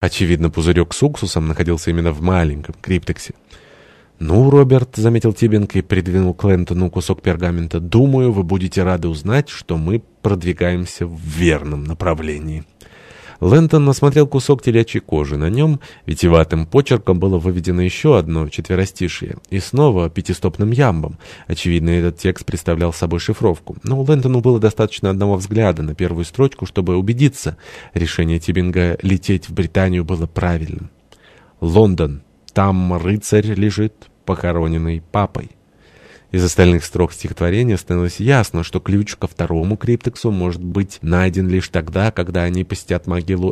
Очевидно, пузырек с уксусом находился именно в маленьком криптексе. «Ну, Роберт», — заметил Тибинг и придвинул Клентону кусок пергамента, — «думаю, вы будете рады узнать, что мы продвигаемся в верном направлении». Лэнтон осмотрел кусок телячьей кожи. На нем витиеватым почерком было выведено еще одно четверостишие. И снова пятистопным ямбом. Очевидно, этот текст представлял собой шифровку. Но Лэнтону было достаточно одного взгляда на первую строчку, чтобы убедиться. Решение Тибинга лететь в Британию было правильным. «Лондон. Там рыцарь лежит, похороненный папой». Из остальных строк стихотворения становилось ясно, что ключ ко второму криптексу может быть найден лишь тогда, когда они посетят могилу